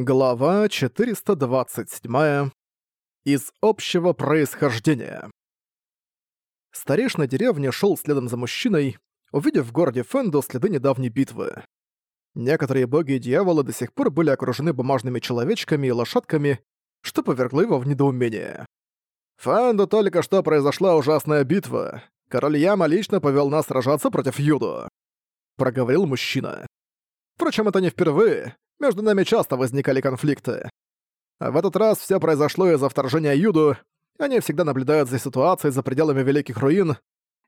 Глава 427. Из общего происхождения. Старейшина деревни шел следом за мужчиной, увидев в городе Фэнду следы недавней битвы. Некоторые боги и дьяволы до сих пор были окружены бумажными человечками и лошадками, что повергло его в недоумение. «Фэнду только что произошла ужасная битва. Король Яма лично повел нас сражаться против Юду», — проговорил мужчина. «Впрочем, это не впервые. Между нами часто возникали конфликты. В этот раз все произошло из-за вторжения Юду. Они всегда наблюдают за ситуацией за пределами Великих Руин.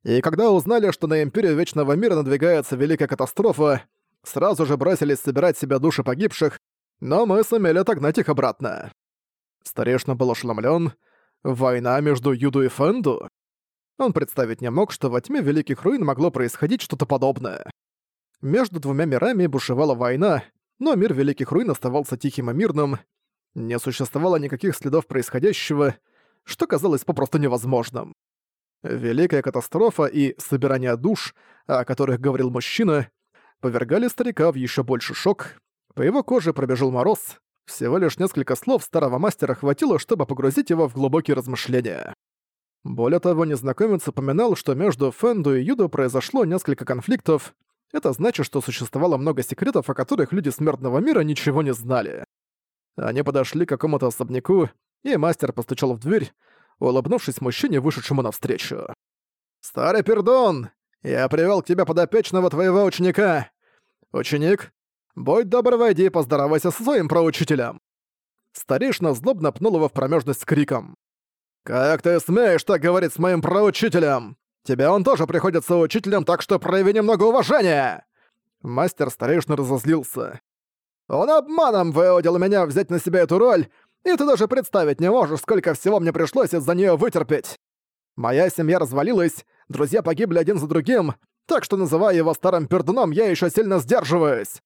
И когда узнали, что на Империю Вечного Мира надвигается Великая Катастрофа, сразу же бросились собирать себе души погибших, но мы сумели отогнать их обратно. Старешина был ошеломлен. Война между Юду и Фэнду? Он представить не мог, что во тьме Великих Руин могло происходить что-то подобное. Между двумя мирами бушевала война, но мир Великих Руин оставался тихим и мирным. Не существовало никаких следов происходящего, что казалось попросту невозможным. Великая катастрофа и собирание душ, о которых говорил мужчина, повергали старика в еще больше шок. По его коже пробежал мороз. Всего лишь несколько слов старого мастера хватило, чтобы погрузить его в глубокие размышления. Более того, незнакомец упоминал, что между Фэнду и Юдо произошло несколько конфликтов, это значит, что существовало много секретов, о которых люди смертного мира ничего не знали. Они подошли к какому-то особняку, и мастер постучал в дверь, улыбнувшись мужчине, вышедшему навстречу. «Старый пердон! Я привел к тебе подопечного твоего ученика! Ученик, будь добр, войди и поздоровайся со своим проучителем!» Старейшина злобно пнул его в промежность с криком. «Как ты смеешь так говорить с моим проучителем? Тебя он тоже приходится учителем, так что прояви немного уважения!» Мастер старейшина разозлился. «Он обманом выудил меня взять на себя эту роль, и ты даже представить не можешь, сколько всего мне пришлось из-за нее вытерпеть. Моя семья развалилась, друзья погибли один за другим, так что, называя его старым пердуном, я еще сильно сдерживаюсь.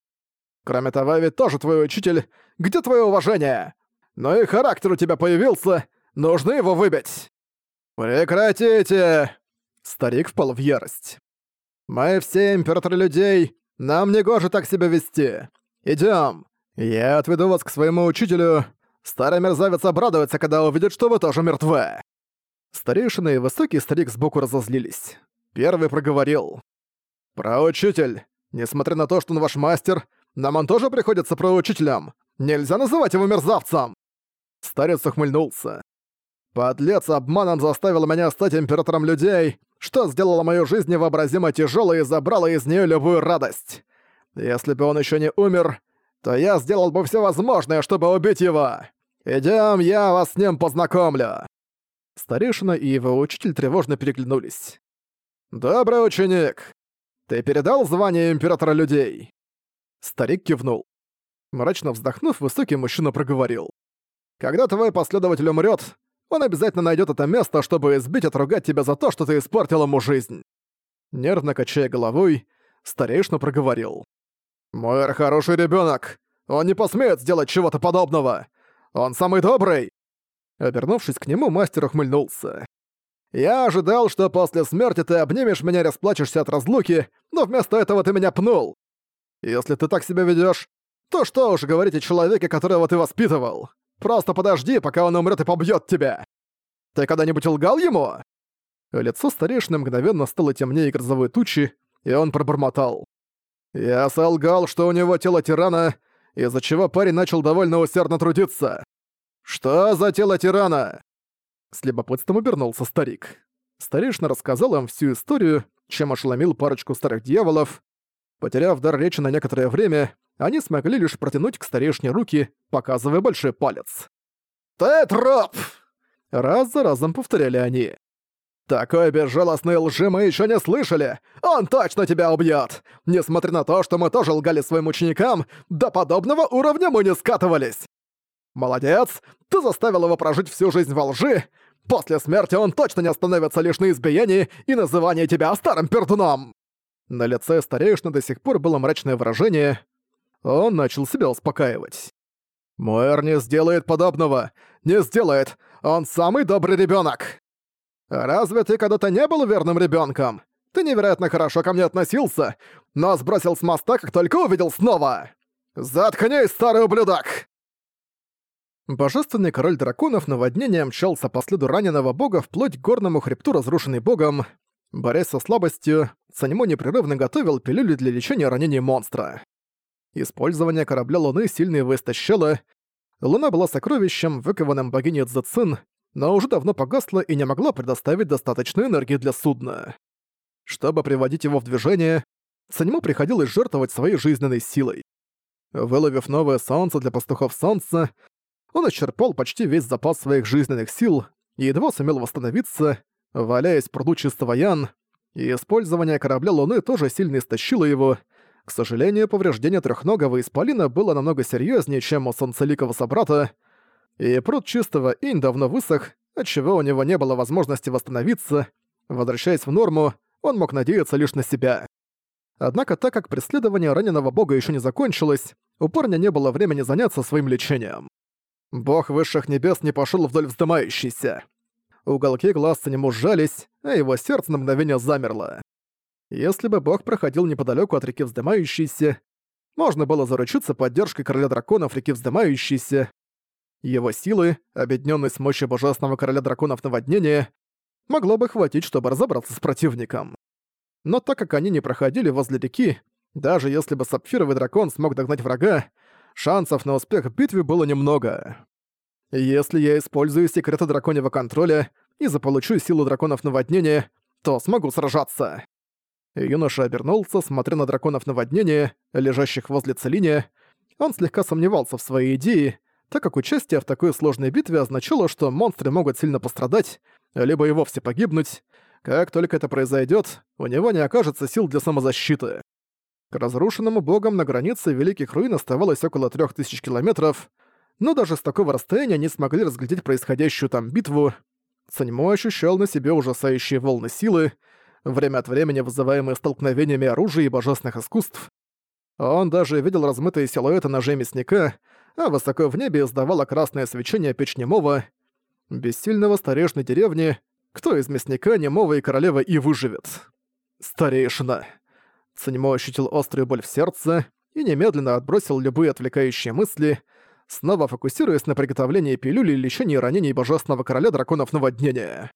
Кроме того, ведь тоже твой учитель. Где твое уважение? Ну и характер у тебя появился, нужно его выбить». «Прекратите!» Старик впал в ярость. «Мы все императоры людей, нам не гоже так себя вести. Идём. Я отведу вас к своему учителю. Старый мерзавец обрадуется, когда увидит, что вы тоже мертвы». Старейшина и высокий старик сбоку разозлились. Первый проговорил. «Проучитель, несмотря на то, что он ваш мастер, нам он тоже приходится проучителем. Нельзя называть его мерзавцем!» Старец ухмыльнулся. «Подлец обманом заставил меня стать императором людей, что сделало мою жизнь невообразимо тяжелой и забрало из нее любую радость. Если бы он еще не умер, то я сделал бы все возможное, чтобы убить его. Идем, я вас с ним познакомлю». Старейшина и его учитель тревожно переглянулись. «Добрый ученик! Ты передал звание императора людей?» Старик кивнул. Мрачно вздохнув, высокий мужчина проговорил. «Когда твой последователь умрет, он обязательно найдет это место, чтобы избить отругать тебя за то, что ты испортил ему жизнь». Нервно качая головой, старейшина проговорил. «Мой хороший ребенок, Он не посмеет сделать чего-то подобного! Он самый добрый!» Обернувшись к нему, мастер ухмыльнулся. «Я ожидал, что после смерти ты обнимешь меня и расплачешься от разлуки, но вместо этого ты меня пнул. Если ты так себя ведёшь, то что уж говорить о человеке, которого ты воспитывал? Просто подожди, пока он умрет и побьет тебя. Ты когда-нибудь лгал ему?» Лицо старейшины мгновенно стало темнее грозовой тучи, и он пробормотал. «Я солгал, что у него тело тирана, из-за чего парень начал довольно усердно трудиться. Что за тело тирана?» С любопытством обернулся старик. Старейшина рассказал им всю историю, чем ошеломил парочку старых дьяволов. Потеряв дар речи на некоторое время, они смогли лишь протянуть к старейшине руки, показывая большой палец. «Ты труп!» Раз за разом повторяли они. «Такой безжалостной лжи мы еще не слышали! Он точно тебя убьет! Несмотря на то, что мы тоже лгали своим ученикам, до подобного уровня мы не скатывались! Молодец! Ты заставил его прожить всю жизнь во лжи! После смерти он точно не остановится лишь на избиении и назывании тебя старым пердуном!» На лице старейшины до сих пор было мрачное выражение, он начал себя успокаивать. «Муэр не сделает подобного! Не сделает! Он самый добрый ребенок. «Разве ты когда-то не был верным ребенком? Ты невероятно хорошо ко мне относился, но сбросил с моста, как только увидел снова! Заткнись, старый ублюдок!» Божественный король драконов наводнения мчался по следу раненого бога вплоть к горному хребту, разрушенный богом. Борясь со слабостью, Санимо непрерывно готовил пилюли для лечения ранений монстра. Использование корабля Луны сильно его истощало. Луна была сокровищем, выкованным богиней Цзэцин, но уже давно погасла и не могла предоставить достаточной энергии для судна. Чтобы приводить его в движение, Санему приходилось жертвовать своей жизненной силой. Выловив новое солнце для пастухов солнца, он исчерпал почти весь запас своих жизненных сил и едва сумел восстановиться, валяясь в пруду чистого Ян, и использование корабля Луны тоже сильно истощило его. К сожалению, повреждение трехногого исполина было намного серьезнее, чем у солнцеликого собрата, и пруд чистого Инь давно высох, отчего у него не было возможности восстановиться. Возвращаясь в норму, он мог надеяться лишь на себя. Однако так как преследование раненого бога еще не закончилось, у парня не было времени заняться своим лечением. Бог высших небес не пошел вдоль вздымающейся. Уголки глаз к нему сжались, а его сердце на мгновение замерло. Если бы бог проходил неподалеку от реки вздымающейся, можно было заручиться поддержкой короля драконов реки вздымающейся. Его силы, объединенные с мощью божественного короля драконов наводнения, могло бы хватить, чтобы разобраться с противником. Но так как они не проходили возле реки, даже если бы сапфировый дракон смог догнать врага, шансов на успех в битве было немного. Если я использую секреты драконьего контроля и заполучу силу драконов наводнения, то смогу сражаться. Юноша обернулся, смотря на драконов наводнения, лежащих возле Целине. Он слегка сомневался в своей идее, так как участие в такой сложной битве означало, что монстры могут сильно пострадать, либо и вовсе погибнуть, как только это произойдет, у него не окажется сил для самозащиты. К разрушенному богам на границе Великих Руин оставалось около 3000 километров, но даже с такого расстояния они смогли разглядеть происходящую там битву. Саньмо ощущал на себе ужасающие волны силы, время от времени вызываемые столкновениями оружия и божественных искусств. Он даже видел размытые силуэты ножей мясника, а высоко в небе издавало красное свечение печь немого. Бессильного старейшины деревни, кто из мясника, немого и королевы и выживет? Старейшина. Цанимо ощутил острую боль в сердце и немедленно отбросил любые отвлекающие мысли, снова фокусируясь на приготовлении пилюли и лечении ранений божественного короля драконов наводнения.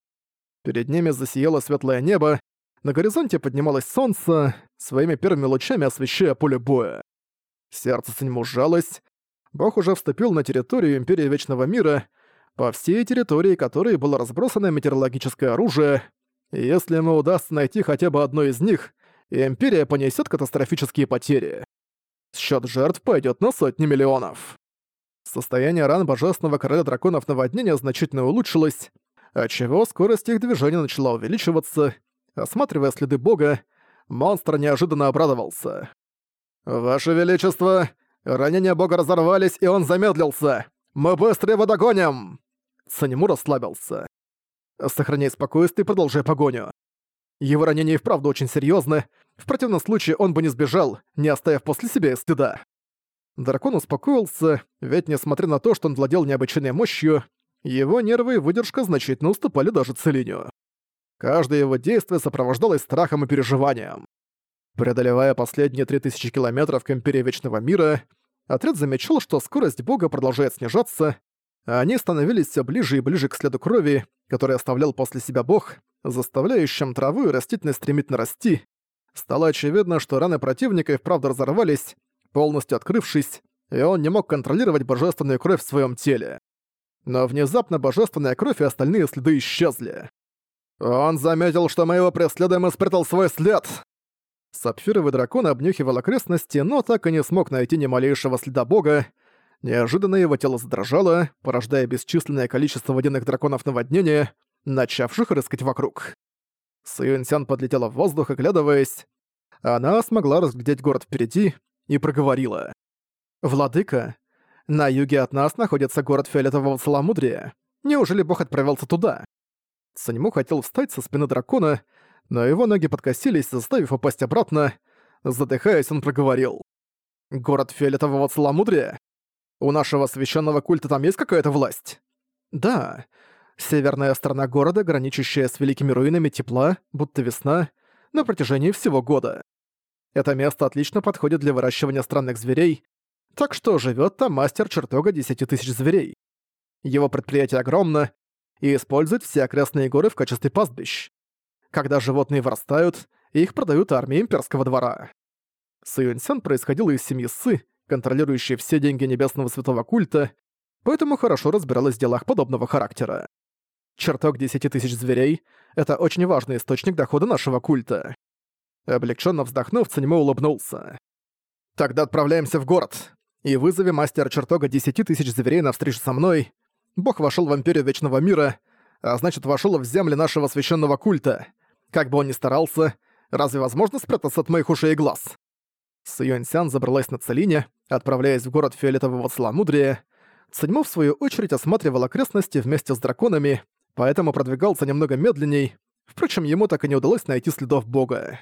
Перед ними засияло светлое небо, на горизонте поднималось солнце, своими первыми лучами освещая поле боя. Сердце Цанимо сжалось. Бог уже вступил на территорию Империи Вечного Мира, по всей территории которой было разбросано метеорологическое оружие, и если ему удастся найти хотя бы одно из них, Империя понесет катастрофические потери. Счет жертв пойдет на сотни миллионов. Состояние ран Божественного Короля Драконов наводнения значительно улучшилось, отчего скорость их движения начала увеличиваться. Осматривая следы бога, монстр неожиданно обрадовался. «Ваше Величество, ранения бога разорвались, и он замедлился! Мы быстро его догоним!» Санему расслабился. «Сохраняй спокойствие и продолжай погоню. Его ранение и вправду очень серьезно. В противном случае он бы не сбежал, не оставив после себя стыда». Дракон успокоился, ведь несмотря на то, что он владел необычайной мощью, его нервы и выдержка значительно уступали даже Целиню. Каждое его действие сопровождалось страхом и переживанием. Преодолевая последние 3000 километров к Империи Вечного Мира, отряд замечал, что скорость бога продолжает снижаться, а они становились все ближе и ближе к следу крови, который оставлял после себя бог, заставляющим траву и растительность стремительно расти. Стало очевидно, что раны противника и вправду разорвались, полностью открывшись, и он не мог контролировать божественную кровь в своем теле. Но внезапно божественная кровь и остальные следы исчезли. Он заметил, что мы его преследуем и спрятал свой след. Сапфировый дракон обнюхивал окрестности, но так и не смог найти ни малейшего следа бога. Неожиданно его тело задрожало, порождая бесчисленное количество водяных драконов наводнения, начавших рыскать вокруг. Суюнсян подлетела в воздух, оглядываясь. Она смогла разглядеть город впереди и проговорила. «Владыка, на юге от нас находится город Фиолетового Целомудрия. Неужели бог отправился туда?» Саньму хотел встать со спины дракона, но его ноги подкосились, заставив упасть обратно. Задыхаясь, он проговорил. «Город Фиолетового Целомудрия? У нашего священного культа там есть какая-то власть?» «Да. Северная сторона города, граничащая с великими руинами тепла, будто весна, на протяжении всего года. Это место отлично подходит для выращивания странных зверей, так что живет там мастер чертога десяти тысяч зверей. его предприятие огромно и использует все окрестные горы в качестве пастбищ. Когда животные вырастают, их продают армии имперского двора. Сюэньсян происходила из семьи Сы, контролирующей все деньги небесного святого культа, поэтому хорошо разбиралась в делах подобного характера. Чертог десяти тысяч зверей — это очень важный источник дохода нашего культа. Облегченно вздохнув, Циньмо улыбнулся. «Тогда отправляемся в город и вызови мастера чертога десяти тысяч зверей на встречу со мной. Бог вошел в империю Вечного Мира, а значит, вошел в земли нашего священного культа. Как бы он ни старался, разве возможно спрятаться от моих ушей и глаз?» Сюэньсян забралась на Целине, отправляясь в город Фиолетового Целомудрия. Циньмо, в свою очередь, осматривал окрестности вместе с драконами, поэтому продвигался немного медленней. Впрочем, ему так и не удалось найти следов бога.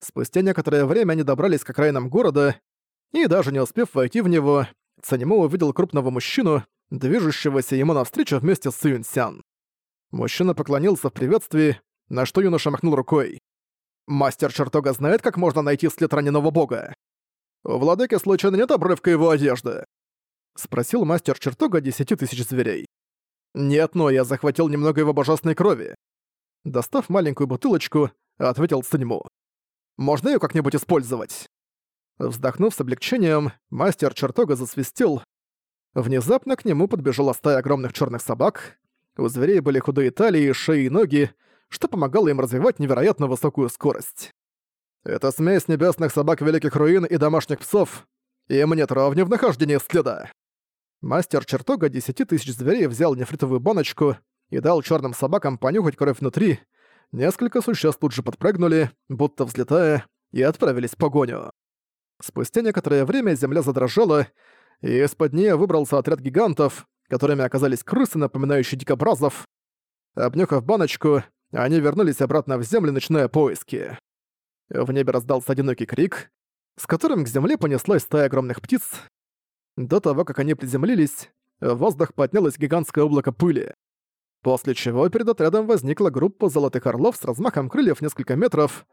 Спустя некоторое время они добрались к окраинам города, и даже не успев войти в него, Цанимо увидел крупного мужчину, движущегося ему навстречу вместе с Сюньсян. Мужчина поклонился в приветствии, на что юноша махнул рукой. «Мастер чертога знает, как можно найти след раненого бога?» «У владыки случайно нет обрывка его одежды?» Спросил мастер чертога десяти тысяч зверей. «Нет, но я захватил немного его божественной крови». Достав маленькую бутылочку, ответил Циньму. «Можно ее как-нибудь использовать?» Вздохнув с облегчением, мастер чертога засвистел. Внезапно к нему подбежала стая огромных черных собак. У зверей были худые талии, шеи и ноги, что помогало им развивать невероятно высокую скорость. Это смесь небесных собак Великих Руин и домашних псов. Им нет ровня в нахождении следа. Мастер чертога десяти тысяч зверей взял нефритовую баночку и дал черным собакам понюхать кровь внутри. Несколько существ тут же подпрыгнули, будто взлетая, и отправились в погоню. Спустя некоторое время земля задрожала, и из-под нее выбрался отряд гигантов, которыми оказались крысы, напоминающие дикобразов. Обнюхав баночку, они вернулись обратно в землю, начиная поиски. В небе раздался одинокий крик, с которым к земле понеслась стая огромных птиц. До того, как они приземлились, в воздух поднялось гигантское облако пыли. После чего перед отрядом возникла группа золотых орлов с размахом крыльев несколько метров.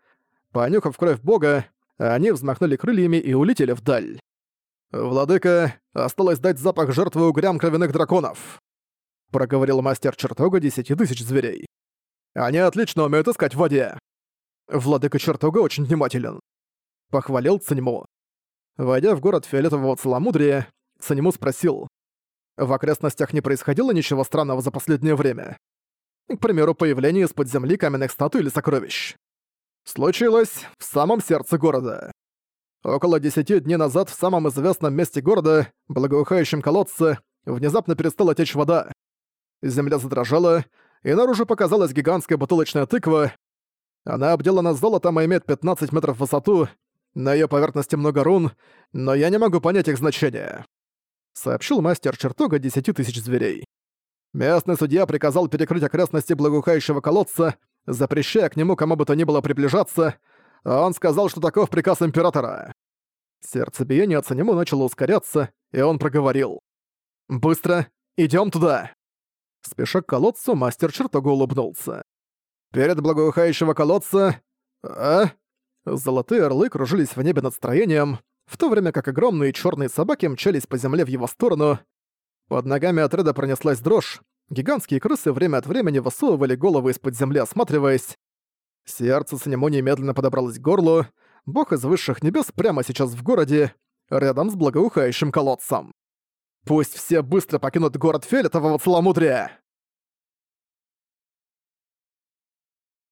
Понюхав кровь бога, они взмахнули крыльями и улетели вдаль. «Владыка, осталось дать запах жертвы угрям кровяных драконов», проговорил мастер чертога десяти тысяч зверей. «Они отлично умеют искать в воде». Владыка чертога очень внимателен. Похвалил Циньму. Войдя в город Фиолетового Целомудрия, Циньму спросил. В окрестностях не происходило ничего странного за последнее время? К примеру, появление из-под земли каменных статуй или сокровищ. Случилось в самом сердце города. Около десяти дней назад в самом известном месте города, благоухающем колодце, внезапно перестала течь вода. Земля задрожала, и наружу показалась гигантская бутылочная тыква. Она обделана золотом и имеет 15 метров в высоту, на ее поверхности много рун, но я не могу понять их значения. Сообщил мастер чертога десяти тысяч зверей. Местный судья приказал перекрыть окрестности благоухающего колодца, запрещая к нему кому бы то ни было приближаться, он сказал, что таков приказ императора. Сердцебиение Ацанему начало ускоряться, и он проговорил. «Быстро! идем туда!» Спеша к колодцу, мастер чертога улыбнулся. «Перед благоухающего колодца... А?» Золотые орлы кружились в небе над строением, в то время как огромные черные собаки мчались по земле в его сторону. Под ногами отряда пронеслась дрожь, Гигантские крысы время от времени высовывали головы из-под земли, осматриваясь. Сердце Санему немедленно подобралось к горлу. Бог из высших небес прямо сейчас в городе, рядом с благоухающим колодцем. Пусть все быстро покинут город Фиолетового целомудрия!